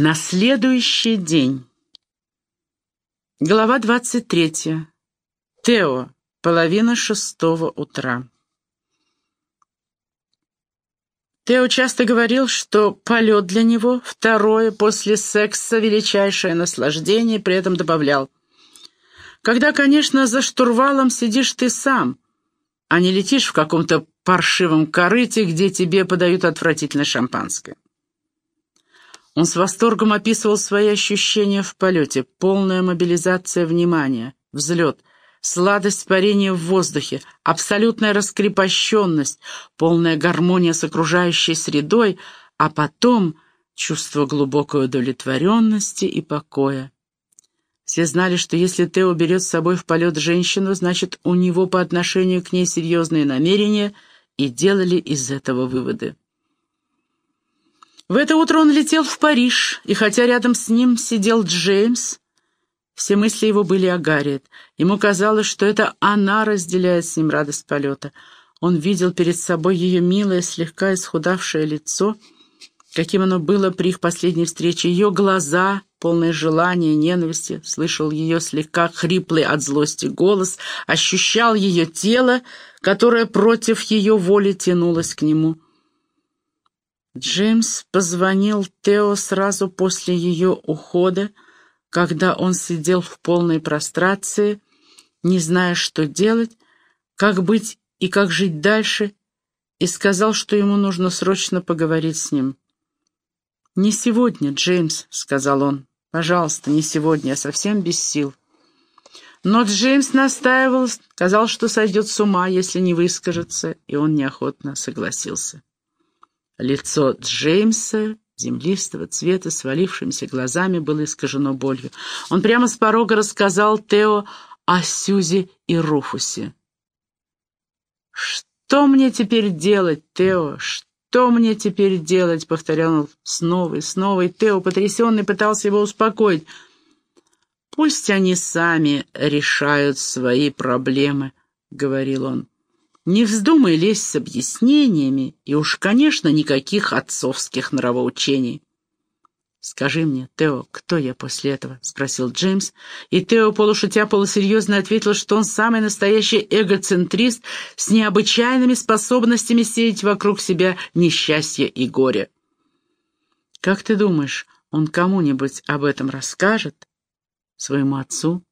На следующий день. Глава 23. Тео. Половина шестого утра. Тео часто говорил, что полет для него — второе после секса величайшее наслаждение, при этом добавлял. Когда, конечно, за штурвалом сидишь ты сам, а не летишь в каком-то паршивом корыте, где тебе подают отвратительное шампанское. Он с восторгом описывал свои ощущения в полете, полная мобилизация внимания, взлет, сладость парения в воздухе, абсолютная раскрепощенность, полная гармония с окружающей средой, а потом чувство глубокой удовлетворенности и покоя. Все знали, что если Тео берет с собой в полет женщину, значит, у него по отношению к ней серьезные намерения, и делали из этого выводы. В это утро он летел в Париж, и хотя рядом с ним сидел Джеймс, все мысли его были о Гарриет. Ему казалось, что это она разделяет с ним радость полета. Он видел перед собой ее милое, слегка исхудавшее лицо, каким оно было при их последней встрече, ее глаза, полные желания, ненависти, слышал ее слегка хриплый от злости голос, ощущал ее тело, которое против ее воли тянулось к нему — Джеймс позвонил Тео сразу после ее ухода, когда он сидел в полной прострации, не зная, что делать, как быть и как жить дальше, и сказал, что ему нужно срочно поговорить с ним. «Не сегодня, Джеймс», — сказал он. «Пожалуйста, не сегодня, я совсем без сил». Но Джеймс настаивал, сказал, что сойдет с ума, если не выскажется, и он неохотно согласился. Лицо Джеймса, землистого цвета, свалившимися глазами, было искажено болью. Он прямо с порога рассказал Тео о Сюзе и Руфусе. «Что мне теперь делать, Тео? Что мне теперь делать?» — повторял он снова и снова, и Тео, потрясенный, пытался его успокоить. «Пусть они сами решают свои проблемы», — говорил он. Не вздумай лезть с объяснениями, и уж, конечно, никаких отцовских нравоучений. «Скажи мне, Тео, кто я после этого?» — спросил Джеймс, и Тео, полушутя полусерьезно, ответил, что он самый настоящий эгоцентрист с необычайными способностями сеять вокруг себя несчастье и горе. «Как ты думаешь, он кому-нибудь об этом расскажет? Своему отцу?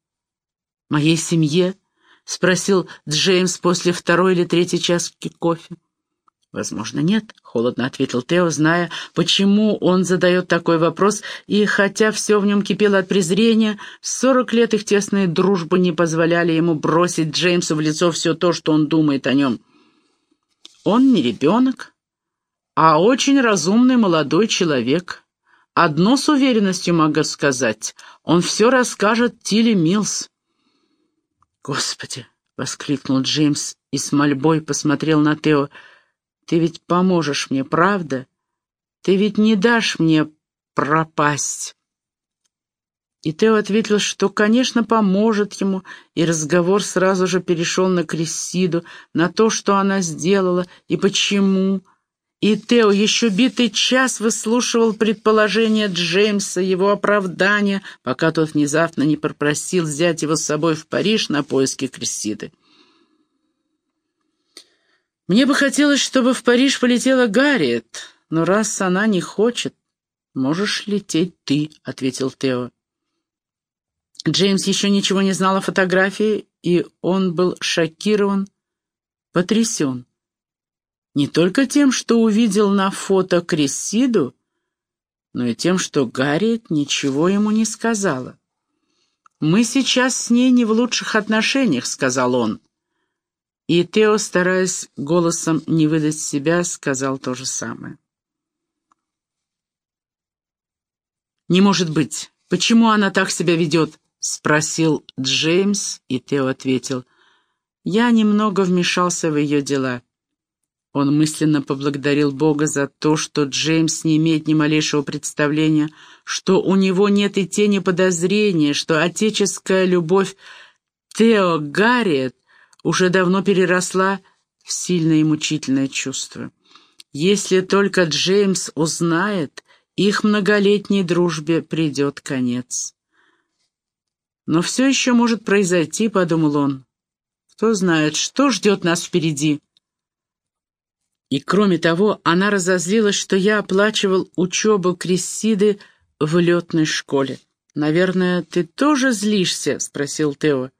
Моей семье?» — спросил Джеймс после второй или третьей чашки кофе. «Возможно, нет», — холодно ответил Тео, зная, почему он задает такой вопрос, и хотя все в нем кипело от презрения, сорок лет их тесной дружбы не позволяли ему бросить Джеймсу в лицо все то, что он думает о нем. «Он не ребенок, а очень разумный молодой человек. Одно с уверенностью могу сказать, он все расскажет Тилли Милс». «Господи!» — воскликнул Джеймс и с мольбой посмотрел на Тео. «Ты ведь поможешь мне, правда? Ты ведь не дашь мне пропасть?» И Тео ответил, что, конечно, поможет ему, и разговор сразу же перешел на Крессиду, на то, что она сделала и почему, и Тео еще битый час выслушивал предположения Джеймса, его оправдания, пока тот внезапно не попросил взять его с собой в Париж на поиски Крессиды. «Мне бы хотелось, чтобы в Париж полетела Гарриет, но раз она не хочет, можешь лететь ты», — ответил Тео. Джеймс еще ничего не знал о фотографии, и он был шокирован, потрясен. Не только тем, что увидел на фото Крессиду, но и тем, что Гарриет ничего ему не сказала. «Мы сейчас с ней не в лучших отношениях», — сказал он. И Тео, стараясь голосом не выдать себя, сказал то же самое. «Не может быть. Почему она так себя ведет?» — спросил Джеймс, и Тео ответил. «Я немного вмешался в ее дела. Он мысленно поблагодарил Бога за то, что Джеймс не имеет ни малейшего представления, что у него нет и тени подозрения, что отеческая любовь Тео Гарриет уже давно переросла в сильное и мучительное чувство. Если только Джеймс узнает их многолетней дружбе придет конец. Но все еще может произойти, — подумал он. Кто знает, что ждет нас впереди. И кроме того, она разозлилась, что я оплачивал учебу Крессиды в летной школе. «Наверное, ты тоже злишься?» — спросил Тео.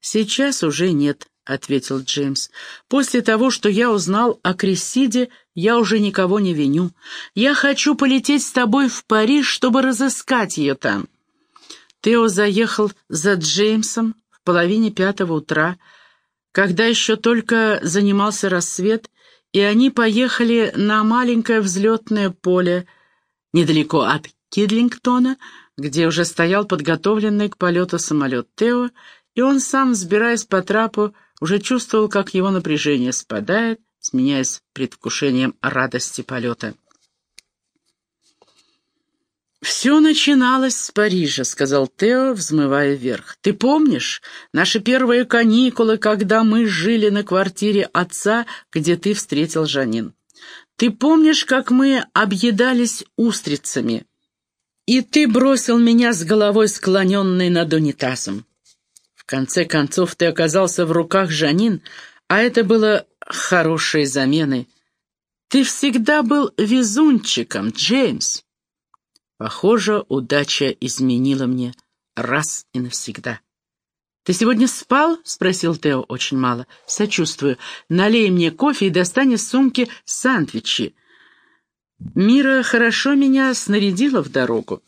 «Сейчас уже нет», — ответил Джеймс. «После того, что я узнал о Крессиде, я уже никого не виню. Я хочу полететь с тобой в Париж, чтобы разыскать ее там». Тео заехал за Джеймсом в половине пятого утра, когда еще только занимался рассвет, и они поехали на маленькое взлетное поле недалеко от Кидлингтона, где уже стоял подготовленный к полету самолет Тео, и он сам, взбираясь по трапу, уже чувствовал, как его напряжение спадает, сменяясь предвкушением радости полета. «Все начиналось с Парижа», — сказал Тео, взмывая вверх. «Ты помнишь наши первые каникулы, когда мы жили на квартире отца, где ты встретил Жанин? Ты помнишь, как мы объедались устрицами? И ты бросил меня с головой склоненной над унитазом. В конце концов, ты оказался в руках Жанин, а это было хорошей заменой. Ты всегда был везунчиком, Джеймс». Похоже, удача изменила мне раз и навсегда. «Ты сегодня спал?» — спросил Тео очень мало. «Сочувствую. Налей мне кофе и достань из сумки сандвичи. Мира хорошо меня снарядила в дорогу.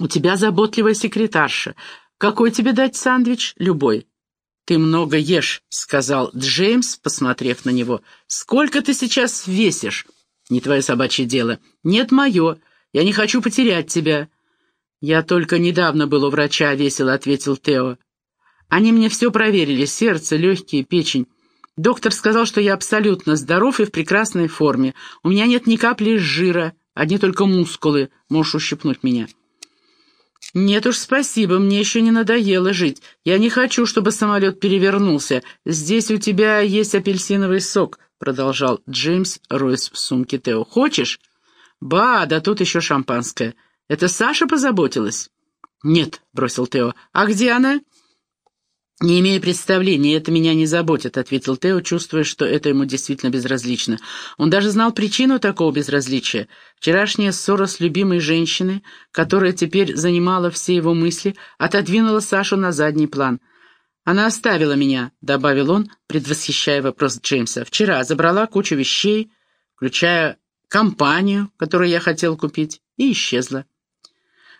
У тебя заботливая секретарша. Какой тебе дать сандвич? Любой». «Ты много ешь», — сказал Джеймс, посмотрев на него. «Сколько ты сейчас весишь?» «Не твое собачье дело». «Нет, мое. Я не хочу потерять тебя». «Я только недавно был у врача», — весело ответил Тео. «Они мне все проверили, сердце, легкие, печень. Доктор сказал, что я абсолютно здоров и в прекрасной форме. У меня нет ни капли жира, одни только мускулы. Можешь ущипнуть меня». «Нет уж, спасибо, мне еще не надоело жить. Я не хочу, чтобы самолет перевернулся. Здесь у тебя есть апельсиновый сок», — продолжал Джеймс, роясь в сумке Тео. «Хочешь?» «Ба, да тут еще шампанское. Это Саша позаботилась?» «Нет», — бросил Тео. «А где она?» «Не имею представления, это меня не заботит», — ответил Тео, чувствуя, что это ему действительно безразлично. Он даже знал причину такого безразличия. Вчерашняя ссора с любимой женщиной, которая теперь занимала все его мысли, отодвинула Сашу на задний план. «Она оставила меня», — добавил он, предвосхищая вопрос Джеймса. «Вчера забрала кучу вещей, включая компанию, которую я хотел купить, и исчезла.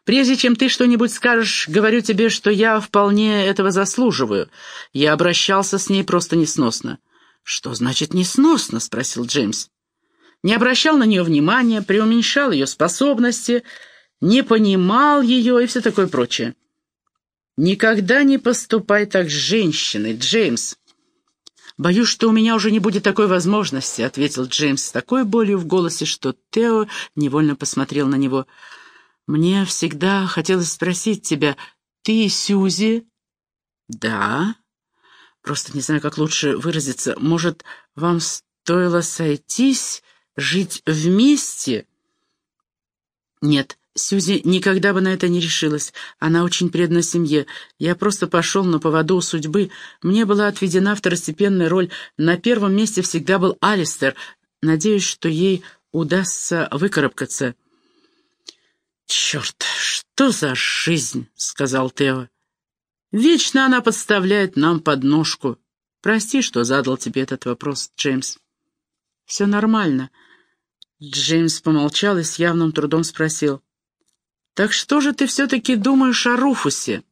Прежде чем ты что-нибудь скажешь, говорю тебе, что я вполне этого заслуживаю. Я обращался с ней просто несносно». «Что значит несносно?» — спросил Джеймс. «Не обращал на нее внимания, преуменьшал ее способности, не понимал ее и все такое прочее». «Никогда не поступай так с женщиной, Джеймс. «Боюсь, что у меня уже не будет такой возможности», — ответил Джеймс с такой болью в голосе, что Тео невольно посмотрел на него. «Мне всегда хотелось спросить тебя, ты Сюзи?» «Да?» «Просто не знаю, как лучше выразиться. Может, вам стоило сойтись, жить вместе?» «Нет, Сюзи никогда бы на это не решилась. Она очень предана семье. Я просто пошел на поводу у судьбы. Мне была отведена второстепенная роль. На первом месте всегда был Алистер. Надеюсь, что ей удастся выкарабкаться. «Черт, что за жизнь!» — сказал Тео. «Вечно она подставляет нам подножку. Прости, что задал тебе этот вопрос, Джеймс». «Все нормально». Джеймс помолчал и с явным трудом спросил. Так что же ты все-таки думаешь о Руфусе?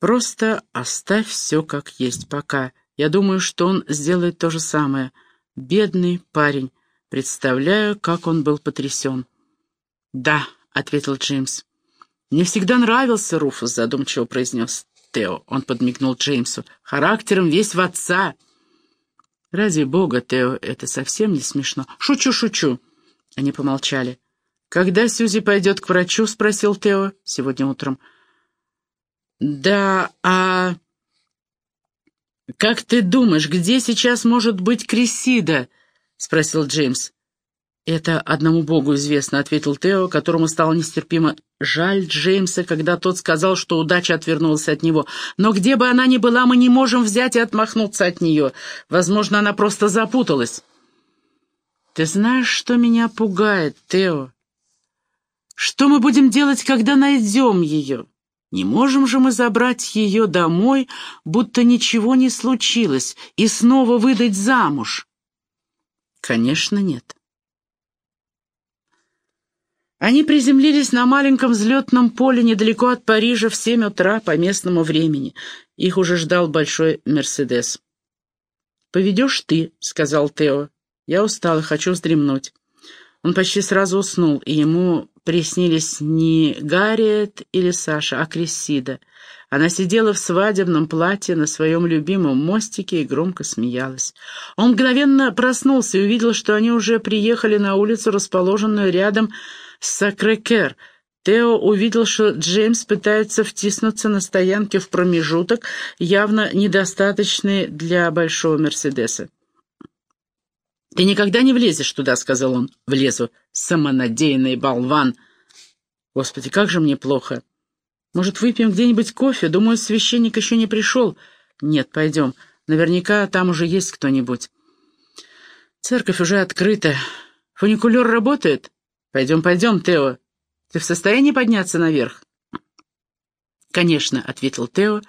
Просто оставь все как есть пока. Я думаю, что он сделает то же самое. Бедный парень. Представляю, как он был потрясен. «Да», — ответил Джеймс. «Мне всегда нравился Руфус», — задумчиво произнес Тео. Он подмигнул Джеймсу. «Характером весь в отца». «Ради бога, Тео, это совсем не смешно». «Шучу, шучу». Они помолчали. «Когда Сюзи пойдет к врачу?» — спросил Тео сегодня утром. «Да, а...» «Как ты думаешь, где сейчас может быть Крисида?» — спросил Джеймс. «Это одному Богу известно», — ответил Тео, которому стало нестерпимо жаль Джеймса, когда тот сказал, что удача отвернулась от него. «Но где бы она ни была, мы не можем взять и отмахнуться от нее. Возможно, она просто запуталась». «Ты знаешь, что меня пугает, Тео? Что мы будем делать, когда найдем ее? Не можем же мы забрать ее домой, будто ничего не случилось, и снова выдать замуж?» «Конечно, нет». Они приземлились на маленьком взлетном поле недалеко от Парижа в семь утра по местному времени. Их уже ждал большой «Мерседес». «Поведешь ты», — сказал Тео. «Я устал и хочу вздремнуть». Он почти сразу уснул, и ему приснились не Гарриет или Саша, а Крессида. Она сидела в свадебном платье на своем любимом мостике и громко смеялась. Он мгновенно проснулся и увидел, что они уже приехали на улицу, расположенную рядом Сакрекер. Тео увидел, что Джеймс пытается втиснуться на стоянке в промежуток, явно недостаточный для большого Мерседеса. «Ты никогда не влезешь туда», — сказал он. «Влезу. Самонадеянный болван». «Господи, как же мне плохо. Может, выпьем где-нибудь кофе? Думаю, священник еще не пришел». «Нет, пойдем. Наверняка там уже есть кто-нибудь». «Церковь уже открыта. Фуникулер работает?» «Пойдем, пойдем, Тео. Ты в состоянии подняться наверх?» «Конечно», — ответил Тео,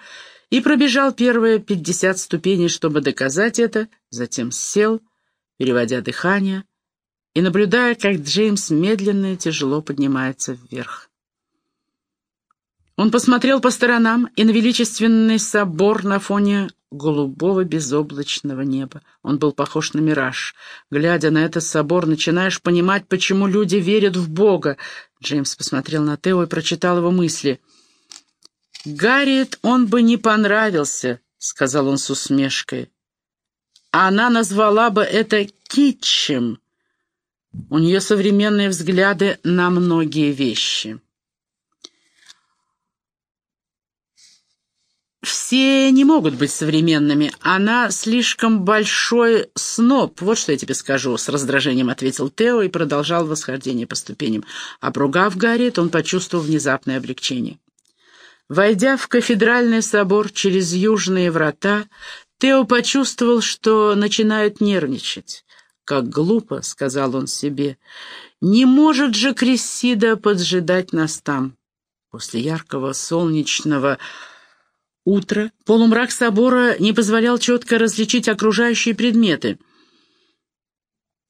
и пробежал первые пятьдесят ступеней, чтобы доказать это, затем сел, переводя дыхание, и наблюдая, как Джеймс медленно и тяжело поднимается вверх. Он посмотрел по сторонам и на величественный собор на фоне голубого безоблачного неба. Он был похож на мираж. Глядя на этот собор, начинаешь понимать, почему люди верят в Бога. Джеймс посмотрел на Тео и прочитал его мысли. «Гарриет он бы не понравился», — сказал он с усмешкой. «Она назвала бы это китчем. У нее современные взгляды на многие вещи». «Все не могут быть современными. Она слишком большой сноб, вот что я тебе скажу», — с раздражением ответил Тео и продолжал восхождение по ступеням. Обругав Гарриет, он почувствовал внезапное облегчение. Войдя в кафедральный собор через южные врата, Тео почувствовал, что начинает нервничать. «Как глупо», — сказал он себе, — «не может же Крессида поджидать нас там». После яркого солнечного утро, полумрак собора не позволял четко различить окружающие предметы.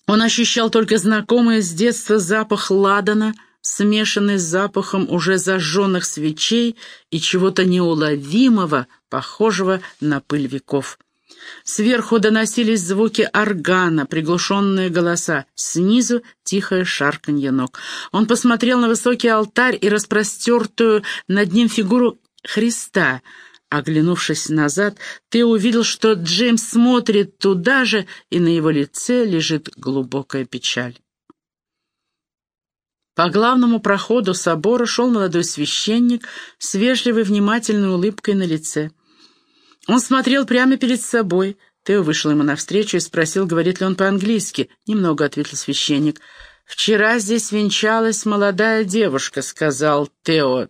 Он ощущал только знакомый с детства запах ладана, смешанный с запахом уже зажженных свечей и чего-то неуловимого, похожего на пыль веков. Сверху доносились звуки органа, приглушенные голоса, снизу тихое шарканье ног. Он посмотрел на высокий алтарь и распростертую над ним фигуру Христа — Оглянувшись назад, ты увидел, что Джеймс смотрит туда же, и на его лице лежит глубокая печаль. По главному проходу собора шел молодой священник с вежливой внимательной улыбкой на лице. Он смотрел прямо перед собой. Тео вышел ему навстречу и спросил, говорит ли он по-английски. «Немного», — ответил священник. «Вчера здесь венчалась молодая девушка», — сказал Тео.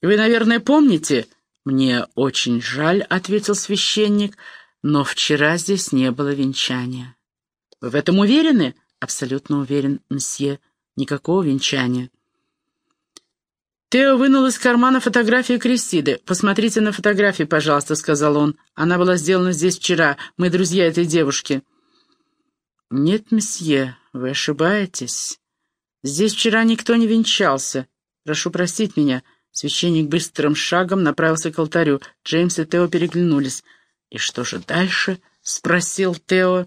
«Вы, наверное, помните?» «Мне очень жаль», — ответил священник, — «но вчера здесь не было венчания». «Вы в этом уверены?» «Абсолютно уверен, мсье. Никакого венчания». Тео вынул из кармана фотографию Кристиды. «Посмотрите на фотографию, пожалуйста», — сказал он. «Она была сделана здесь вчера. Мы друзья этой девушки». «Нет, месье, вы ошибаетесь. Здесь вчера никто не венчался. Прошу простить меня. Священник быстрым шагом направился к алтарю. Джеймс и Тео переглянулись. «И что же дальше?» — спросил Тео.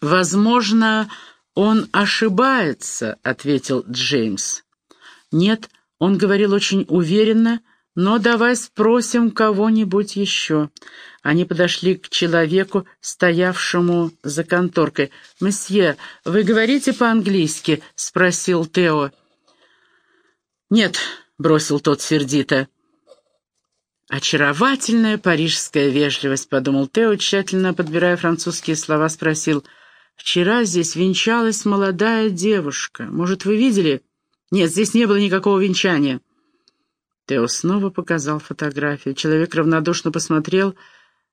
«Возможно, он ошибается», — ответил Джеймс. «Нет, он говорил очень уверенно, но давай спросим кого-нибудь еще». Они подошли к человеку, стоявшему за конторкой. «Месье, вы говорите по-английски?» — спросил Тео. «Нет», — бросил тот сердито. «Очаровательная парижская вежливость», — подумал Тео, тщательно подбирая французские слова, спросил. Вчера здесь венчалась молодая девушка. Может, вы видели? Нет, здесь не было никакого венчания. Тео снова показал фотографию. Человек равнодушно посмотрел,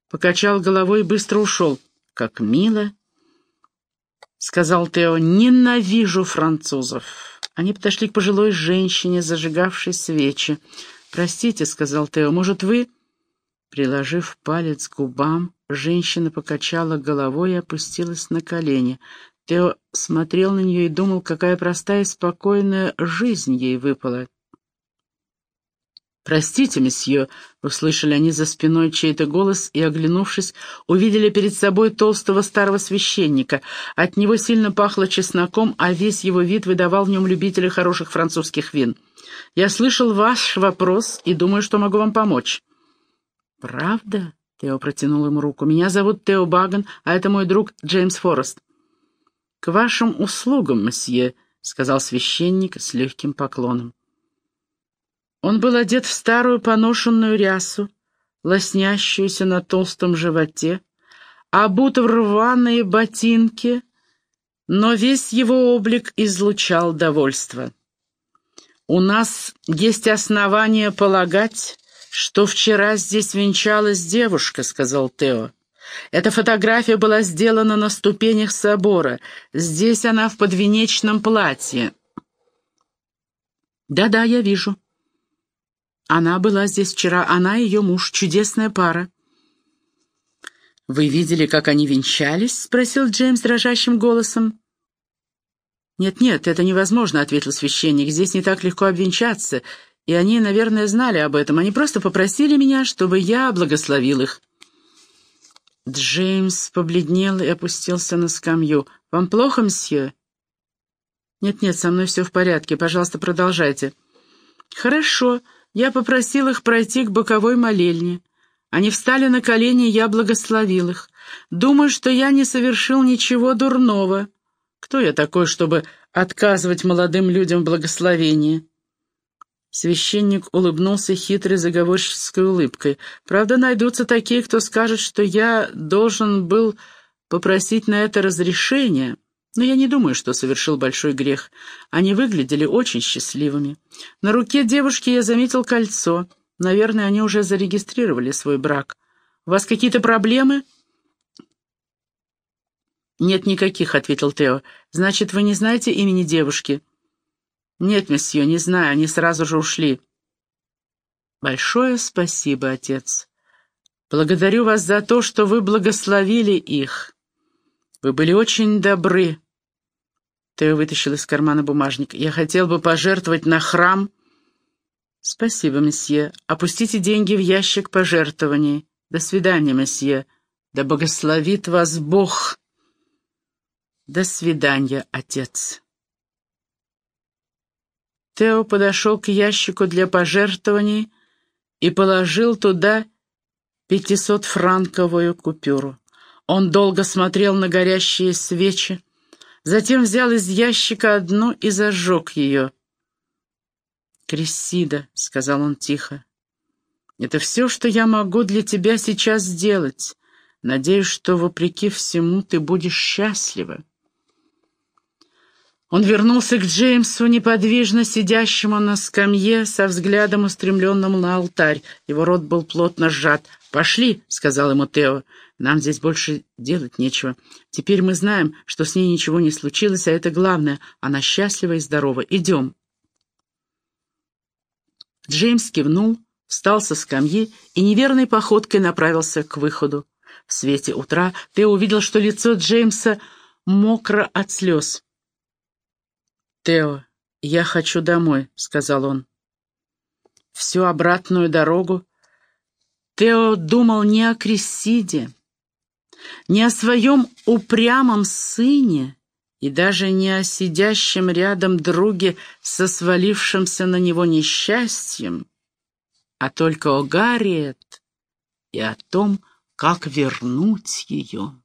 покачал головой и быстро ушел. «Как мило!» — сказал Тео. «Ненавижу французов!» Они подошли к пожилой женщине, зажигавшей свечи. «Простите», — сказал Тео, — «может, вы...» Приложив палец к губам, женщина покачала головой и опустилась на колени. Тео смотрел на нее и думал, какая простая и спокойная жизнь ей выпала. «Простите, месье», — услышали они за спиной чей-то голос и, оглянувшись, увидели перед собой толстого старого священника. От него сильно пахло чесноком, а весь его вид выдавал в нем любителя хороших французских вин. «Я слышал ваш вопрос и думаю, что могу вам помочь». «Правда?» — Тео протянул ему руку. «Меня зовут Тео Баган, а это мой друг Джеймс Форест». «К вашим услугам, месье», — сказал священник с легким поклоном. Он был одет в старую поношенную рясу, лоснящуюся на толстом животе, обут в рваные ботинки, но весь его облик излучал довольство. «У нас есть основания полагать, что вчера здесь венчалась девушка», — сказал Тео. «Эта фотография была сделана на ступенях собора. Здесь она в подвенечном платье». «Да-да, я вижу», она была здесь вчера, она и ее муж, чудесная пара. «Вы видели, как они венчались?» — спросил Джеймс дрожащим голосом. «Нет-нет, это невозможно», — ответил священник. «Здесь не так легко обвенчаться, и они, наверное, знали об этом. Они просто попросили меня, чтобы я благословил их». Джеймс побледнел и опустился на скамью. «Вам плохо, мсье?» «Нет-нет, со мной все в порядке. Пожалуйста, продолжайте». «Хорошо», я попросил их пройти к боковой молельне. Они встали на колени, я благословил их. Думаю, что я не совершил ничего дурного. Кто я такой, чтобы отказывать молодым людям в благословении?» Священник улыбнулся хитрой заговорческой улыбкой. «Правда, найдутся такие, кто скажет, что я должен был попросить на это разрешение». Но я не думаю, что совершил большой грех. Они выглядели очень счастливыми. На руке девушки я заметил кольцо. Наверное, они уже зарегистрировали свой брак. У вас какие-то проблемы?» «Нет никаких», — ответил Тео. «Значит, вы не знаете имени девушки?» «Нет, месье, не знаю, они сразу же ушли». «Большое спасибо, отец. Благодарю вас за то, что вы благословили их. Вы были очень добры». Тео вытащил из кармана бумажник. «Я хотел бы пожертвовать на храм...» «Спасибо, месье. Опустите деньги в ящик пожертвований. До свидания, месье. Да благословит вас Бог!» «До свидания, отец!» Тео подошел к ящику для пожертвований и положил туда пятисотфранковую купюру. Он долго смотрел на горящие свечи, Затем взял из ящика одну и зажег ее. «Крессида», — сказал он тихо, — «это все, что я могу для тебя сейчас сделать. Надеюсь, что, вопреки всему, ты будешь счастлива». Он вернулся к Джеймсу, неподвижно сидящему на скамье, со взглядом устремленным на алтарь. Его рот был плотно сжат. «Пошли», — сказал ему Тео. Нам здесь больше делать нечего. Теперь мы знаем, что с ней ничего не случилось, а это главное. Она счастлива и здорова. Идем». Джеймс кивнул, встал со скамьи и неверной походкой направился к выходу. В свете утра ты увидел, что лицо Джеймса мокро от слез. «Тео, я хочу домой», — сказал он. Всю обратную дорогу Тео думал не о Крессиде, не о своем упрямом сыне и даже не о сидящем рядом друге со свалившимся на него несчастьем, а только о Гарриет и о том, как вернуть ее.